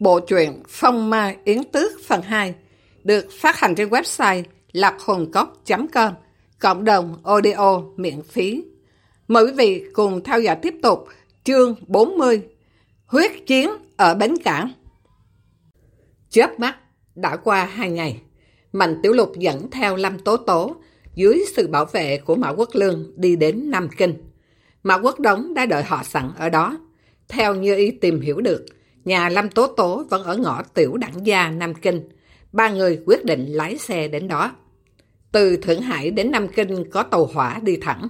Bộ truyện Phong Ma Yến Tước phần 2 được phát hành trên website lạc.hồn.com cộng đồng audio miễn phí. Mời quý vị cùng theo dõi tiếp tục chương 40 Huyết chiến ở Bến Cảng Chớp mắt, đã qua hai ngày, Mạnh Tiểu Lục dẫn theo Lâm Tố Tố dưới sự bảo vệ của Mã Quốc Lương đi đến Nam Kinh. Mã Quốc Đống đã đợi họ sẵn ở đó. Theo như y tìm hiểu được, nhà Lâm Tố Tố vẫn ở ngõ Tiểu Đẳng Gia Nam Kinh. Ba người quyết định lái xe đến đó. Từ Thượng Hải đến Nam Kinh có tàu hỏa đi thẳng.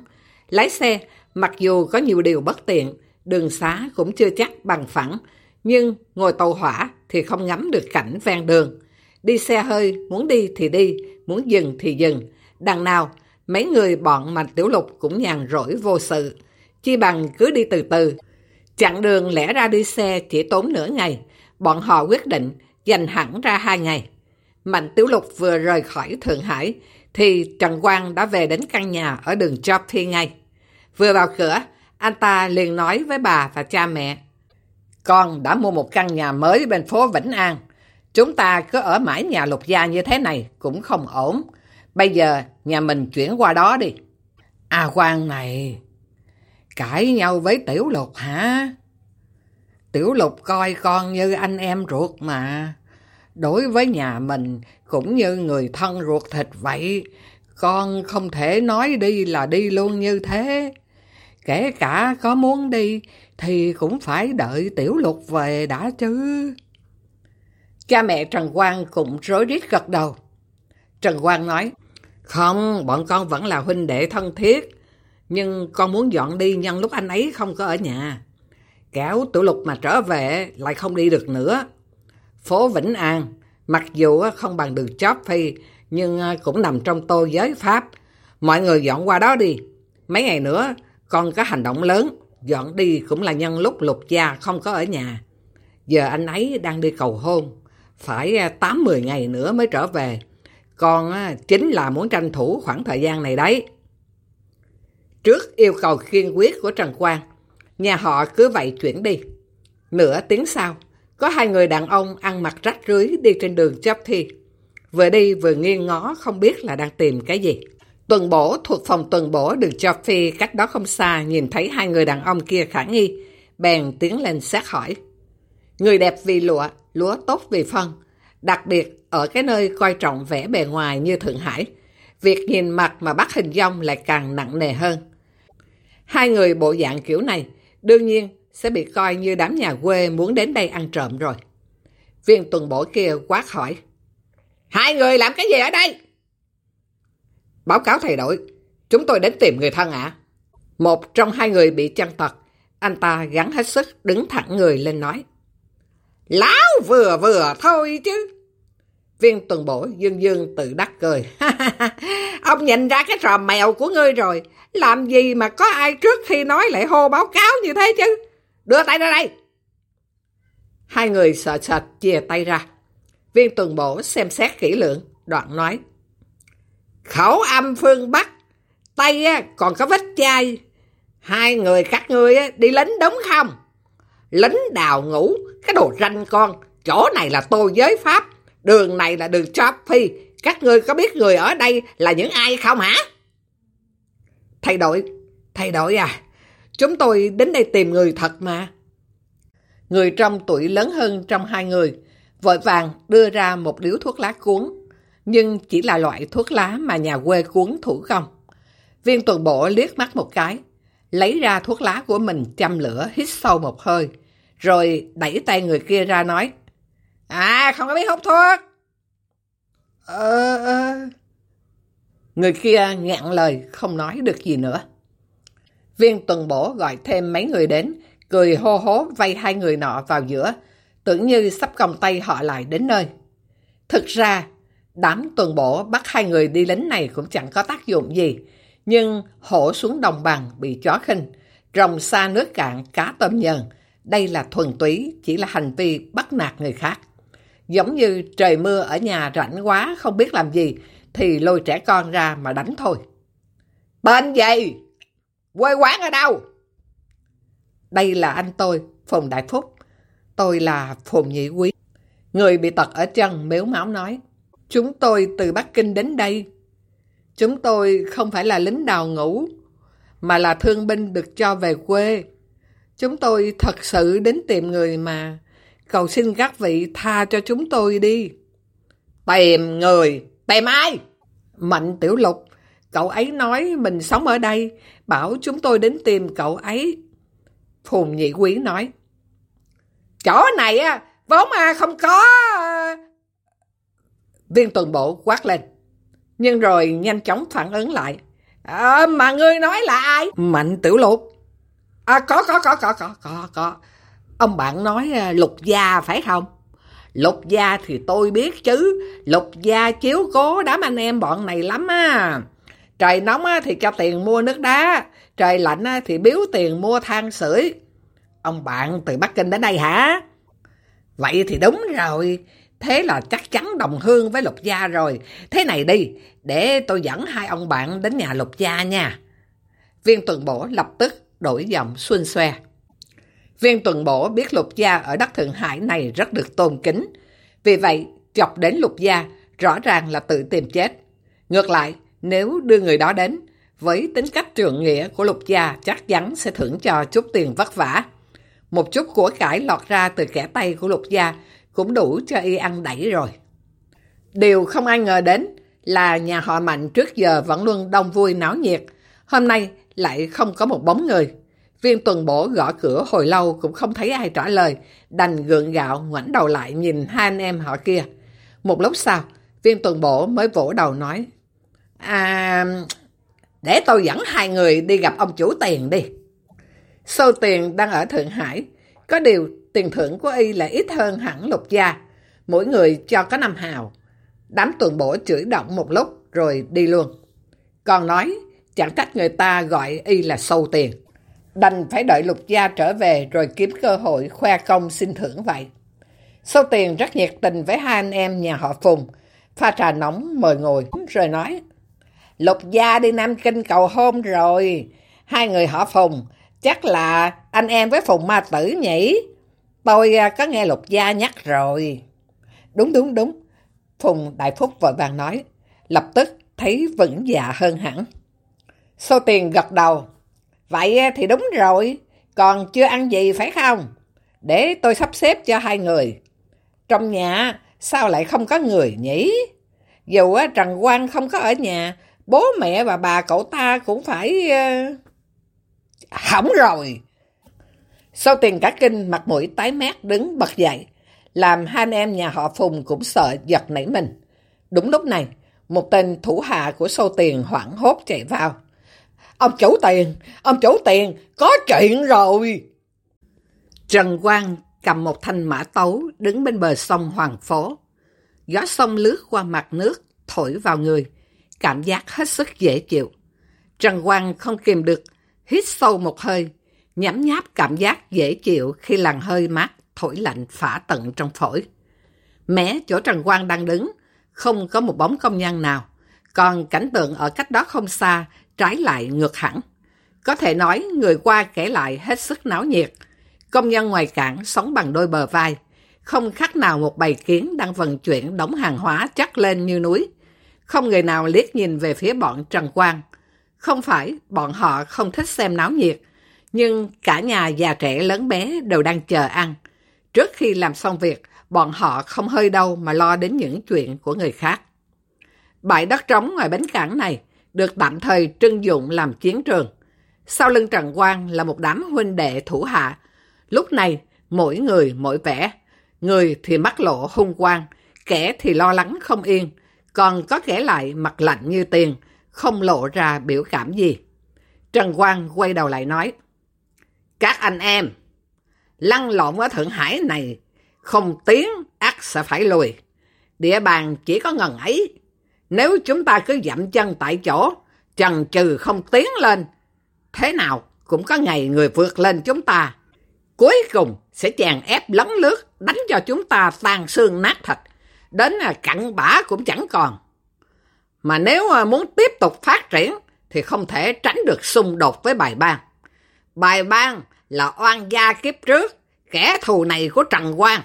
Lái xe, mặc dù có nhiều điều bất tiện, đường xá cũng chưa chắc bằng phẳng, nhưng ngồi tàu hỏa thì không ngắm được cảnh ven đường. Đi xe hơi, muốn đi thì đi, muốn dừng thì dừng. Đằng nào, mấy người bọn Mạnh Tiểu Lục cũng nhàn rỗi vô sự. Chi bằng cứ đi từ từ. Chặng đường lẽ ra đi xe chỉ tốn nửa ngày. Bọn họ quyết định dành hẳn ra hai ngày. Mạnh Tiểu Lục vừa rời khỏi Thượng Hải, thì Trần Quang đã về đến căn nhà ở đường Job Thi ngay. Vừa vào cửa, anh ta liền nói với bà và cha mẹ. Con đã mua một căn nhà mới bên phố Vĩnh An. Chúng ta cứ ở mãi nhà lục gia như thế này cũng không ổn. Bây giờ nhà mình chuyển qua đó đi. À Quang này, cãi nhau với Tiểu Lục hả? Tiểu Lục coi con như anh em ruột mà. Đối với nhà mình cũng như người thân ruột thịt vậy. Con không thể nói đi là đi luôn như thế. Kể cả có muốn đi thì cũng phải đợi Tiểu Lục về đã chứ. Cha mẹ Trần Quang cũng rối rít gật đầu. Trần Quang nói, không, bọn con vẫn là huynh đệ thân thiết, nhưng con muốn dọn đi nhân lúc anh ấy không có ở nhà. Kéo Tiểu Lục mà trở về lại không đi được nữa. Phố Vĩnh An, mặc dù không bằng đường chóp phi, nhưng cũng nằm trong tô giới Pháp. Mọi người dọn qua đó đi. Mấy ngày nữa, con có hành động lớn, dọn đi cũng là nhân lúc lục gia không có ở nhà. Giờ anh ấy đang đi cầu hôn, phải à, 8-10 ngày nữa mới trở về. Con à, chính là muốn tranh thủ khoảng thời gian này đấy. Trước yêu cầu kiên quyết của Trần Quang, nhà họ cứ vậy chuyển đi. Nửa tiếng sau, có hai người đàn ông ăn mặc rách rưới đi trên đường chấp thi. Vừa đi vừa nghiêng ngó không biết là đang tìm cái gì. Tuần bổ thuộc phòng tuần bổ được cho phi cách đó không xa nhìn thấy hai người đàn ông kia khả nghi, bèn tiến lên xét hỏi. Người đẹp vì lụa, lúa tốt vì phân, đặc biệt ở cái nơi coi trọng vẻ bề ngoài như Thượng Hải. Việc nhìn mặt mà bắt hình dong lại càng nặng nề hơn. Hai người bộ dạng kiểu này, đương nhiên sẽ bị coi như đám nhà quê muốn đến đây ăn trộm rồi. Viên tuần bổ kia quát hỏi. Hai người làm cái gì ở đây? Báo cáo thay đổi chúng tôi đến tìm người thân ạ. Một trong hai người bị chăn tật, anh ta gắn hết sức đứng thẳng người lên nói. láo vừa vừa thôi chứ. Viên tuần bổ dương dương tự đắc cười. Ông nhìn ra cái trò mèo của ngươi rồi. Làm gì mà có ai trước khi nói lại hô báo cáo như thế chứ? Đưa tay ra đây. Hai người sợ sệt chia tay ra. Viên tuần bổ xem xét kỹ lưỡng, đoạn nói. Khẩu âm phương Bắc, tay còn có vết chai. Hai người các ngươi đi lính đúng không? Lính đào ngủ, cái đồ ranh con, chỗ này là tô giới Pháp, đường này là đường Chop Phi. Các ngươi có biết người ở đây là những ai không hả? Thay đổi thay đổi à, chúng tôi đến đây tìm người thật mà. Người trong tuổi lớn hơn trong hai người, vội vàng đưa ra một điếu thuốc lá cuốn nhưng chỉ là loại thuốc lá mà nhà quê cuốn thủ công. Viên tuần bộ liếc mắt một cái, lấy ra thuốc lá của mình châm lửa, hít sâu một hơi, rồi đẩy tay người kia ra nói, À, không có biết hút thuốc. Ờ... ờ. Người kia ngạn lời, không nói được gì nữa. Viên tuần bổ gọi thêm mấy người đến, cười hô hố vây hai người nọ vào giữa, tưởng như sắp còng tay họ lại đến nơi. Thực ra, Đám tuần bổ bắt hai người đi lính này cũng chẳng có tác dụng gì. Nhưng hổ xuống đồng bằng bị chó khinh, rồng xa nước cạn cá tôm nhờn. Đây là thuần túy, chỉ là hành vi bắt nạt người khác. Giống như trời mưa ở nhà rảnh quá không biết làm gì, thì lôi trẻ con ra mà đánh thôi. Bên gì? Quê quán ở đâu? Đây là anh tôi, Phùng Đại Phúc. Tôi là Phùng Nhị Quý. Người bị tật ở chân mếu máu nói, Chúng tôi từ Bắc Kinh đến đây. Chúng tôi không phải là lính đào ngũ, mà là thương binh được cho về quê. Chúng tôi thật sự đến tìm người mà cầu xin các vị tha cho chúng tôi đi. Tìm người? Tìm ai? Mạnh Tiểu Lục, cậu ấy nói mình sống ở đây, bảo chúng tôi đến tìm cậu ấy. Phùng Nhị Quý nói, Chỗ này á, vốn mà không có... Viên tuần bộ quát lên, nhưng rồi nhanh chóng phản ứng lại. À, mà ngươi nói là ai? Mạnh Tiểu Lục. À, có, có, có, có, có, có, có. Ông bạn nói à, lục gia phải không? Lục gia thì tôi biết chứ. Lục gia chiếu cố đám anh em bọn này lắm á. Trời nóng á, thì cho tiền mua nước đá. Trời lạnh á, thì biếu tiền mua than sưởi. Ông bạn từ Bắc Kinh đến đây hả? Vậy thì đúng rồi. Thế là chắc chắn đồng hương với lục gia rồi. Thế này đi, để tôi dẫn hai ông bạn đến nhà lục gia nha. Viên tuần bổ lập tức đổi giọng xuân xoe. Viên tuần bổ biết lục gia ở đất Thượng Hải này rất được tôn kính. Vì vậy, chọc đến lục gia rõ ràng là tự tìm chết. Ngược lại, nếu đưa người đó đến, với tính cách trường nghĩa của lục gia chắc chắn sẽ thưởng cho chút tiền vất vả. Một chút của cải lọt ra từ kẻ tay của lục gia cũng đủ cho y ăn đẩy rồi. Điều không ai ngờ đến là nhà họ Mạnh trước giờ vẫn luôn đông vui náo nhiệt. Hôm nay lại không có một bóng người. Viên tuần bổ gõ cửa hồi lâu cũng không thấy ai trả lời, đành gượng gạo ngoảnh đầu lại nhìn hai anh em họ kia. Một lúc sau, viên tuần bổ mới vỗ đầu nói, À, để tôi dẫn hai người đi gặp ông chủ tiền đi. Sâu tiền đang ở Thượng Hải, có điều tiền thưởng của y là ít hơn hẳn lục gia, mỗi người cho có năm hào. Đám tuần bổ chửi động một lúc rồi đi luôn. Còn nói, chẳng trách người ta gọi y là sâu tiền. Đành phải đợi lục gia trở về rồi kiếm cơ hội khoe công xin thưởng vậy. Sâu tiền rất nhiệt tình với hai anh em nhà họ Phùng, pha trà nóng mời ngồi rồi nói Lục gia đi Nam Kinh cầu hôn rồi, hai người họ Phùng, chắc là anh em với Phùng Ma Tử nhỉ? Tôi à, có nghe Lục gia nhắc rồi. Đúng đúng đúng, Phùng Đại Phúc vội vàng nói, lập tức thấy vững dạ hơn hẳn. Sâu tiền gật đầu, vậy thì đúng rồi, còn chưa ăn gì phải không? Để tôi sắp xếp cho hai người. Trong nhà sao lại không có người nhỉ? Dù Trần Quang không có ở nhà, bố mẹ và bà cậu ta cũng phải... Ờ, hỏng rồi! Sau tiền cả kinh mặt mũi tái mét đứng bật dậy, làm hai anh em nhà họ Phùng cũng sợ giật nảy mình. Đúng lúc này, một tên thủ hạ của sâu tiền hoảng hốt chạy vào. Ông chủ tiền, ông chủ tiền, có chuyện rồi! Trần Quang cầm một thanh mã tấu đứng bên bờ sông Hoàng Phố. Gió sông lướt qua mặt nước, thổi vào người, cảm giác hết sức dễ chịu. Trần Quang không kìm được, hít sâu một hơi, nhắm nháp cảm giác dễ chịu khi làn hơi mát thổi lạnh phả tận trong phổi. Mé chỗ Trần Quang đang đứng, không có một bóng công nhân nào, còn cảnh tượng ở cách đó không xa, trái lại ngược hẳn. Có thể nói người qua kể lại hết sức náo nhiệt. Công nhân ngoài cảng sống bằng đôi bờ vai, không khác nào một bầy kiến đang vận chuyển đóng hàng hóa chắc lên như núi. Không người nào liếc nhìn về phía bọn Trần Quang. Không phải bọn họ không thích xem náo nhiệt, nhưng cả nhà già trẻ lớn bé đều đang chờ ăn. Trước khi làm xong việc, bọn họ không hơi đâu mà lo đến những chuyện của người khác. Bãi đất trống ngoài bến cảng này được tạm thời trưng dụng làm chiến trường. Sau lưng Trần Quang là một đám huynh đệ thủ hạ. Lúc này, mỗi người mỗi vẻ. Người thì mắc lộ hung quang, kẻ thì lo lắng không yên, còn có kẻ lại mặt lạnh như tiền, không lộ ra biểu cảm gì. Trần Quang quay đầu lại nói, Các anh em, lăn lộn ở Thượng Hải này, không tiến ác sẽ phải lùi. Địa bàn chỉ có ngần ấy. Nếu chúng ta cứ dậm chân tại chỗ, chần chừ không tiến lên, thế nào cũng có ngày người vượt lên chúng ta. Cuối cùng sẽ chèn ép lấn lướt, đánh cho chúng ta tan xương nát thịt, đến cặn bã cũng chẳng còn. Mà nếu à, muốn tiếp tục phát triển, thì không thể tránh được xung đột với bài ban. Bài ban là oan gia kiếp trước, kẻ thù này của Trần Quang.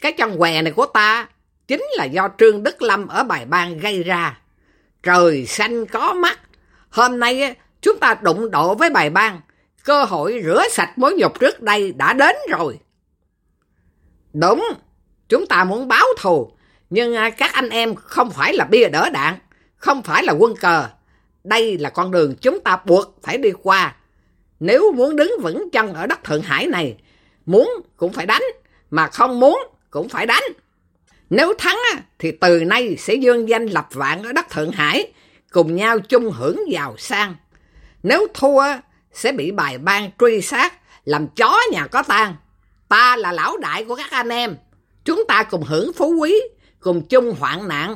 cái chân què này của ta chính là do Trương Đức Lâm ở bài ban gây ra. Trời xanh có mắt. Hôm nay chúng ta đụng độ với bài ban. Cơ hội rửa sạch mối nhục trước đây đã đến rồi. Đúng, chúng ta muốn báo thù. Nhưng à, các anh em không phải là bia đỡ đạn, không phải là quân cờ. Đây là con đường chúng ta buộc phải đi qua. Nếu muốn đứng vững chân ở đất Thượng Hải này, muốn cũng phải đánh, mà không muốn cũng phải đánh. Nếu thắng thì từ nay sẽ dương danh lập vạn ở đất Thượng Hải, cùng nhau chung hưởng giàu sang. Nếu thua sẽ bị bài ban truy sát, làm chó nhà có tan. Ta là lão đại của các anh em, chúng ta cùng hưởng phú quý, cùng chung hoạn nạn.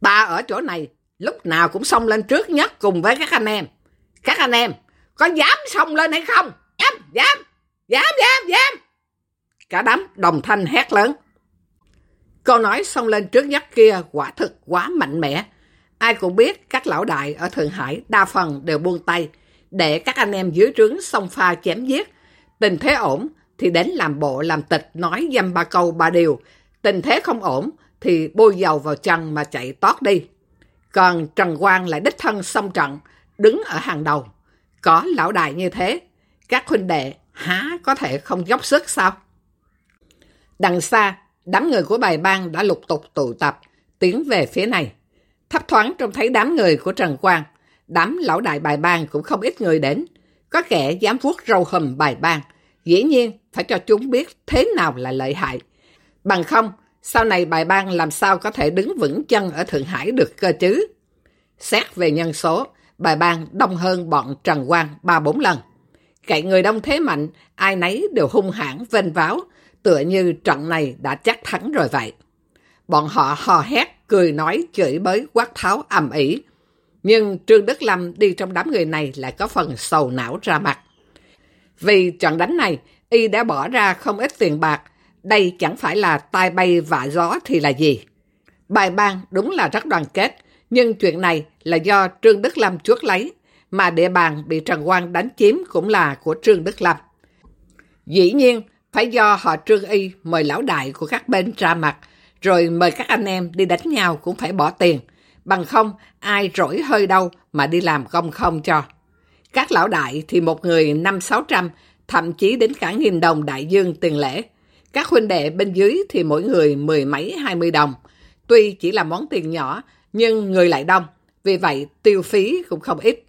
Ta ở chỗ này lúc nào cũng xông lên trước nhất cùng với các anh em. Các anh em có dám xông lên hay không? Dám, dám, dám, dám, dám. Cả đám đồng thanh hét lớn. Câu nói xông lên trước nhất kia quả thực quá mạnh mẽ. Ai cũng biết các lão đại ở Thượng Hải đa phần đều buông tay để các anh em dưới trướng xông pha chém giết. Tình thế ổn thì đến làm bộ làm tịch nói dăm ba câu ba điều. Tình thế không ổn thì bôi dầu vào chân mà chạy tót đi. Còn Trần Quang lại đích thân xông trận, đứng ở hàng đầu. Có lão đại như thế, các huynh đệ há có thể không dốc sức sao? Đằng xa, đám người của bài bang đã lục tục tụ tập, tiến về phía này. Thấp thoáng trông thấy đám người của Trần Quang, đám lão đại bài bang cũng không ít người đến. Có kẻ dám vuốt râu hầm bài bang, dĩ nhiên phải cho chúng biết thế nào là lợi hại. Bằng không, sau này bài bang làm sao có thể đứng vững chân ở Thượng Hải được cơ chứ? Xét về nhân số, bài bang đông hơn bọn Trần Quang 3-4 lần. Cậy người đông thế mạnh, ai nấy đều hung hãn vênh váo, tựa như trận này đã chắc thắng rồi vậy. Bọn họ hò hét, cười nói, chửi bới, quát tháo, ầm ĩ. Nhưng Trương Đức Lâm đi trong đám người này lại có phần sầu não ra mặt. Vì trận đánh này, y đã bỏ ra không ít tiền bạc, đây chẳng phải là tai bay vạ gió thì là gì. Bài ban đúng là rất đoàn kết, nhưng chuyện này là do Trương Đức Lâm chuốt lấy, mà địa bàn bị Trần Quang đánh chiếm cũng là của Trương Đức Lâm. Dĩ nhiên, phải do họ Trương Y mời lão đại của các bên ra mặt, rồi mời các anh em đi đánh nhau cũng phải bỏ tiền, bằng không ai rỗi hơi đâu mà đi làm công không cho. Các lão đại thì một người năm sáu trăm, thậm chí đến cả nghìn đồng đại dương tiền lễ. Các huynh đệ bên dưới thì mỗi người mười mấy hai mươi đồng. Tuy chỉ là món tiền nhỏ, nhưng người lại đông, vì vậy tiêu phí cũng không ít.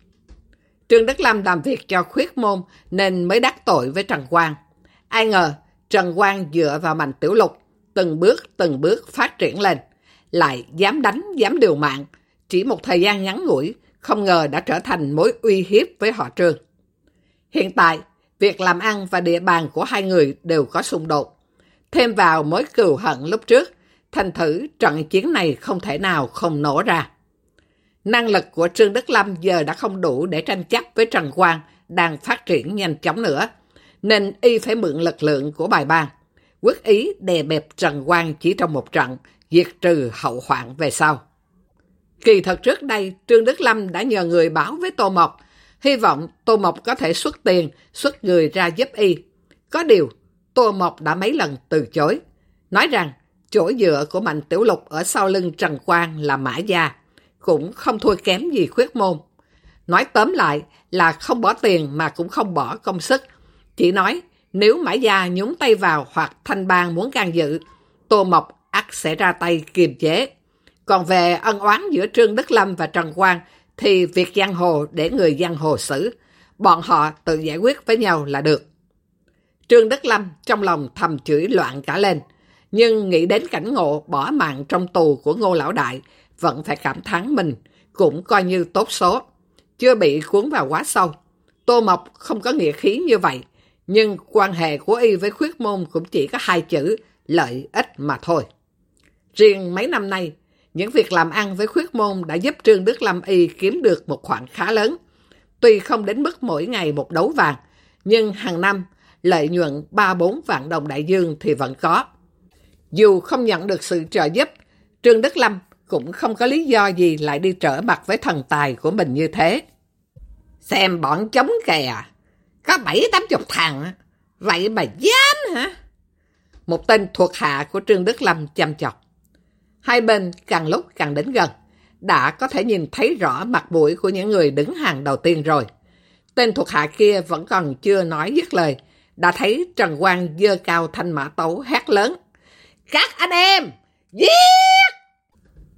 Trương Đức Lâm làm việc cho khuyết môn nên mới đắc tội với Trần Quang. Ai ngờ Trần Quang dựa vào mạnh tiểu lục, từng bước từng bước phát triển lên. Lại dám đánh, dám điều mạng. Chỉ một thời gian ngắn ngủi, không ngờ đã trở thành mối uy hiếp với họ Trương. Hiện tại, việc làm ăn và địa bàn của hai người đều có xung đột. Thêm vào mối cừu hận lúc trước, thành thử trận chiến này không thể nào không nổ ra. Năng lực của Trương Đức Lâm giờ đã không đủ để tranh chấp với Trần Quang đang phát triển nhanh chóng nữa, nên y phải mượn lực lượng của bài bang. Quyết ý đè bẹp Trần Quang chỉ trong một trận, diệt trừ hậu hoạn về sau. Kỳ thật trước đây, Trương Đức Lâm đã nhờ người báo với Tô Mộc, hy vọng Tô Mộc có thể xuất tiền, xuất người ra giúp y. Có điều, Tô Mộc đã mấy lần từ chối, nói rằng chỗ dựa của Mạnh Tiểu Lục ở sau lưng Trần Quang là Mã Gia, cũng không thua kém gì khuyết môn. Nói tóm lại là không bỏ tiền mà cũng không bỏ công sức. Chỉ nói nếu Mã Gia nhúng tay vào hoặc thanh bang muốn can dự, Tô Mộc ắt sẽ ra tay kiềm chế. Còn về ân oán giữa Trương Đức Lâm và Trần Quang thì việc giang hồ để người giang hồ xử. Bọn họ tự giải quyết với nhau là được. Trương Đức Lâm trong lòng thầm chửi loạn cả lên. Nhưng nghĩ đến cảnh ngộ bỏ mạng trong tù của Ngô Lão Đại, vẫn phải cảm thán mình, cũng coi như tốt số. Chưa bị cuốn vào quá sâu. Tô Mộc không có nghĩa khí như vậy, nhưng quan hệ của y với khuyết môn cũng chỉ có hai chữ lợi ích mà thôi. Riêng mấy năm nay, những việc làm ăn với khuyết môn đã giúp Trương Đức Lâm Y kiếm được một khoản khá lớn. Tuy không đến mức mỗi ngày một đấu vàng, nhưng hàng năm lợi nhuận 3-4 vạn đồng đại dương thì vẫn có. Dù không nhận được sự trợ giúp, Trương Đức Lâm cũng không có lý do gì lại đi trở mặt với thần tài của mình như thế. Xem bọn chống kè, à có bảy tám chục thằng, vậy mà dám hả? một tên thuộc hạ của Trương Đức Lâm chăm chọc. Hai bên càng lúc càng đến gần, đã có thể nhìn thấy rõ mặt mũi của những người đứng hàng đầu tiên rồi. Tên thuộc hạ kia vẫn còn chưa nói dứt lời, đã thấy Trần Quang dơ cao thanh mã tấu hét lớn. Các anh em, giết!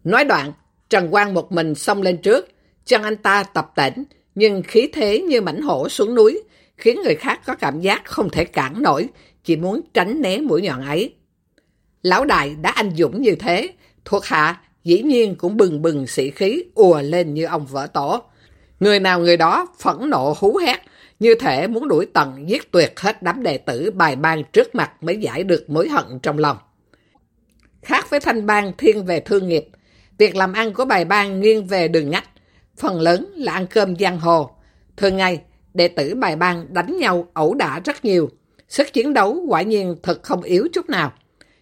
Nói đoạn, Trần Quang một mình xông lên trước, chân anh ta tập tỉnh, nhưng khí thế như mảnh hổ xuống núi, khiến người khác có cảm giác không thể cản nổi, chỉ muốn tránh né mũi nhọn ấy. Lão đại đã anh dũng như thế, thuộc hạ dĩ nhiên cũng bừng bừng sĩ khí ùa lên như ông vỡ tổ. Người nào người đó phẫn nộ hú hét, như thể muốn đuổi tận giết tuyệt hết đám đệ tử bài ban trước mặt mới giải được mối hận trong lòng. Khác với thanh bang thiên về thương nghiệp, việc làm ăn của bài ban nghiêng về đường ngách, phần lớn là ăn cơm giang hồ. Thường ngày, đệ tử bài bang đánh nhau ẩu đả rất nhiều, sức chiến đấu quả nhiên thật không yếu chút nào.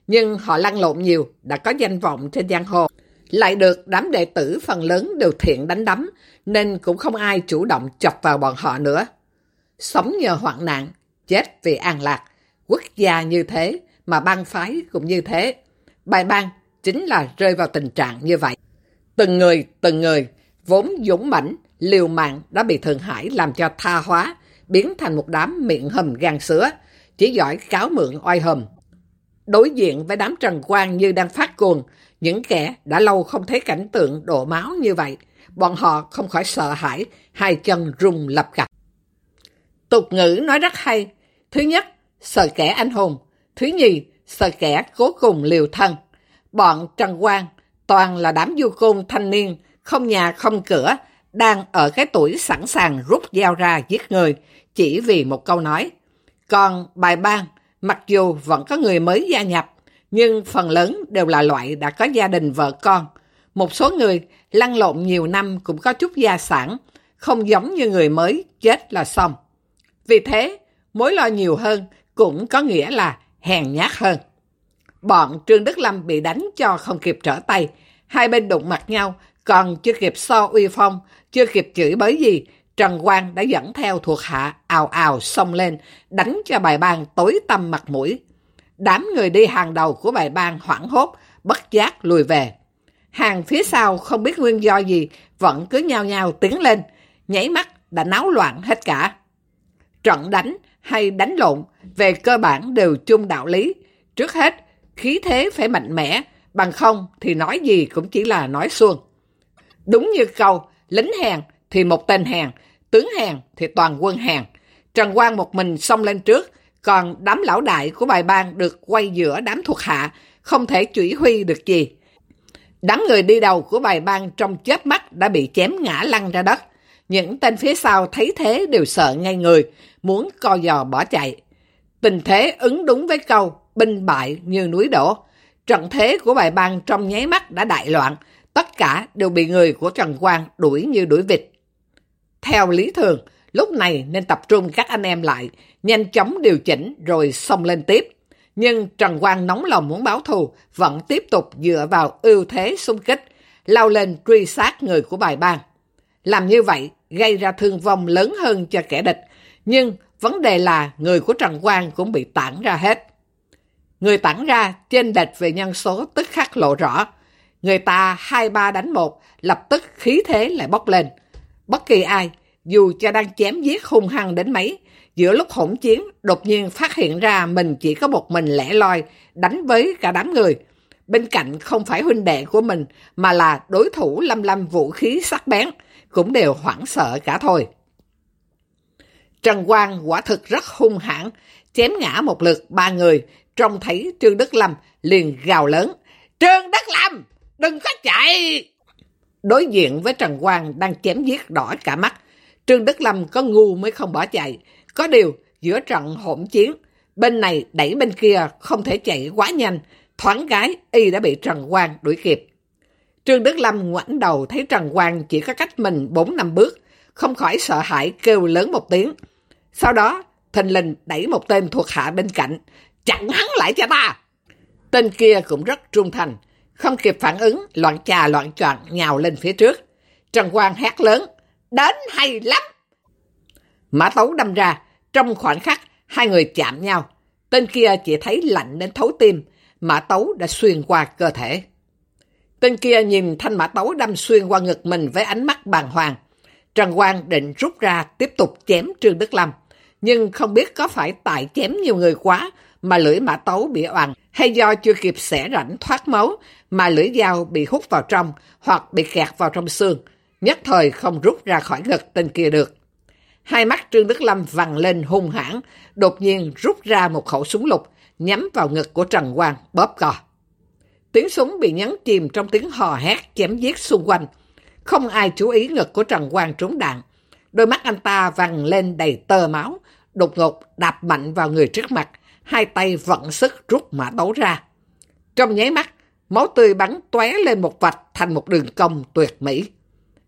Nhưng họ lăn lộn nhiều, đã có danh vọng trên giang hồ. Lại được đám đệ tử phần lớn đều thiện đánh đấm, nên cũng không ai chủ động chọc vào bọn họ nữa. Sống nhờ hoạn nạn, chết vì an lạc. Quốc gia như thế, mà bang phái cũng như thế. Bài bang chính là rơi vào tình trạng như vậy. Từng người, từng người, vốn dũng mãnh, liều mạng đã bị Thượng Hải làm cho tha hóa, biến thành một đám miệng hầm gan sữa, chỉ giỏi cáo mượn oai hầm. Đối diện với đám trần quan như đang phát cuồng, những kẻ đã lâu không thấy cảnh tượng đổ máu như vậy, bọn họ không khỏi sợ hãi, hai chân rung lập cập. Tục ngữ nói rất hay. Thứ nhất, sợ kẻ anh hùng. Thứ nhì, sợ kẻ cố cùng liều thân. Bọn Trần Quang toàn là đám du côn thanh niên, không nhà không cửa, đang ở cái tuổi sẵn sàng rút dao ra giết người, chỉ vì một câu nói. Còn bài ban, mặc dù vẫn có người mới gia nhập, nhưng phần lớn đều là loại đã có gia đình vợ con. Một số người lăn lộn nhiều năm cũng có chút gia sản, không giống như người mới chết là xong. Vì thế, mối lo nhiều hơn cũng có nghĩa là hèn nhát hơn. Bọn Trương Đức Lâm bị đánh cho không kịp trở tay, hai bên đụng mặt nhau, còn chưa kịp so uy phong, chưa kịp chửi bới gì, Trần Quang đã dẫn theo thuộc hạ ào ào xông lên, đánh cho bài bang tối tăm mặt mũi. Đám người đi hàng đầu của bài bang hoảng hốt, bất giác lùi về. Hàng phía sau không biết nguyên do gì, vẫn cứ nhao nhao tiến lên, nhảy mắt đã náo loạn hết cả. Trận đánh hay đánh lộn về cơ bản đều chung đạo lý. Trước hết, khí thế phải mạnh mẽ, bằng không thì nói gì cũng chỉ là nói xuông. Đúng như câu, lính hàng thì một tên hàng tướng hàng thì toàn quân hàng Trần Quang một mình xông lên trước, còn đám lão đại của bài bang được quay giữa đám thuộc hạ, không thể chỉ huy được gì. Đám người đi đầu của bài bang trong chớp mắt đã bị chém ngã lăn ra đất. Những tên phía sau thấy thế đều sợ ngay người, muốn co giò bỏ chạy. Tình thế ứng đúng với câu, binh bại như núi đổ. Trận thế của bài bang trong nháy mắt đã đại loạn, tất cả đều bị người của Trần Quang đuổi như đuổi vịt. Theo lý thường, lúc này nên tập trung các anh em lại, nhanh chóng điều chỉnh rồi xông lên tiếp. Nhưng Trần Quang nóng lòng muốn báo thù, vẫn tiếp tục dựa vào ưu thế xung kích, lao lên truy sát người của bài bang. Làm như vậy gây ra thương vong lớn hơn cho kẻ địch, nhưng vấn đề là người của Trần Quang cũng bị tản ra hết. Người tản ra trên địch về nhân số tức khắc lộ rõ. Người ta hai ba đánh một, lập tức khí thế lại bốc lên. Bất kỳ ai, dù cho đang chém giết hung hăng đến mấy, giữa lúc hỗn chiến, đột nhiên phát hiện ra mình chỉ có một mình lẻ loi, đánh với cả đám người. Bên cạnh không phải huynh đệ của mình, mà là đối thủ lâm lâm vũ khí sắc bén, cũng đều hoảng sợ cả thôi. Trần Quang quả thực rất hung hãn, chém ngã một lượt ba người, trông thấy Trương Đức Lâm liền gào lớn. Trương Đức Lâm, đừng có chạy! Đối diện với Trần Quang đang chém giết đỏ cả mắt, Trương Đức Lâm có ngu mới không bỏ chạy. Có điều, giữa trận hỗn chiến, bên này đẩy bên kia không thể chạy quá nhanh, thoáng cái y đã bị Trần Quang đuổi kịp. Trương Đức Lâm ngoảnh đầu thấy Trần Quang chỉ có cách mình 4 năm bước, không khỏi sợ hãi kêu lớn một tiếng. Sau đó, thình lình đẩy một tên thuộc hạ bên cạnh, chặn hắn lại cho ta. Tên kia cũng rất trung thành, không kịp phản ứng, loạn trà loạn choạng nhào lên phía trước. Trần Quang hét lớn, đến hay lắm. Mã tấu đâm ra, trong khoảnh khắc hai người chạm nhau. Tên kia chỉ thấy lạnh đến thấu tim, mã tấu đã xuyên qua cơ thể. Tên kia nhìn thanh mã tấu đâm xuyên qua ngực mình với ánh mắt bàng hoàng. Trần Quang định rút ra tiếp tục chém Trương Đức Lâm, nhưng không biết có phải tại chém nhiều người quá mà lưỡi mã tấu bị oằn hay do chưa kịp xẻ rãnh thoát máu mà lưỡi dao bị hút vào trong hoặc bị kẹt vào trong xương, nhất thời không rút ra khỏi ngực tên kia được. Hai mắt Trương Đức Lâm vằn lên hung hãn, đột nhiên rút ra một khẩu súng lục, nhắm vào ngực của Trần Quang, bóp cò. Tiếng súng bị nhấn chìm trong tiếng hò hét chém giết xung quanh. Không ai chú ý ngực của Trần Quang trúng đạn. Đôi mắt anh ta vằn lên đầy tơ máu, đột ngột đạp mạnh vào người trước mặt, hai tay vận sức rút mã tấu ra. Trong nháy mắt, máu tươi bắn tóe lên một vạch thành một đường cong tuyệt mỹ.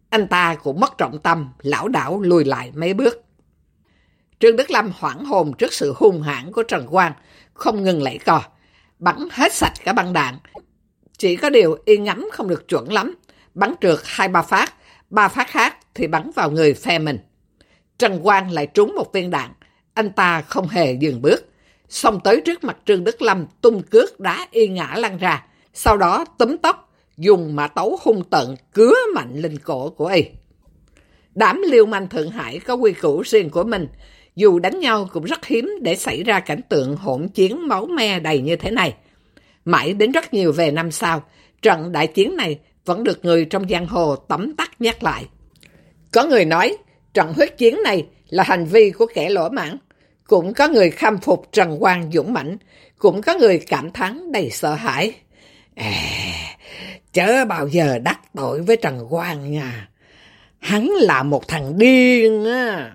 Anh ta cũng mất trọng tâm, lão đảo lùi lại mấy bước. Trương Đức Lâm hoảng hồn trước sự hung hãn của Trần Quang, không ngừng lẫy cò, bắn hết sạch cả băng đạn. Chỉ có điều y ngắm không được chuẩn lắm, bắn trượt hai ba phát, ba phát khác thì bắn vào người phe mình. Trần Quang lại trúng một viên đạn, anh ta không hề dừng bước, xông tới trước mặt Trương Đức Lâm tung cước đá y ngã lăn ra, sau đó túm tóc, dùng mã tấu hung tận cứa mạnh lên cổ của y. Đám liêu manh Thượng Hải có quy củ riêng của mình, dù đánh nhau cũng rất hiếm để xảy ra cảnh tượng hỗn chiến máu me đầy như thế này. Mãi đến rất nhiều về năm sau, trận đại chiến này vẫn được người trong giang hồ tóm tắt nhắc lại. Có người nói, trận huyết chiến này là hành vi của kẻ lỗ mãn. Cũng có người khâm phục Trần Quang dũng mãnh, cũng có người cảm thán đầy sợ hãi. À, chớ bao giờ đắc tội với Trần Quang nha. Hắn là một thằng điên á.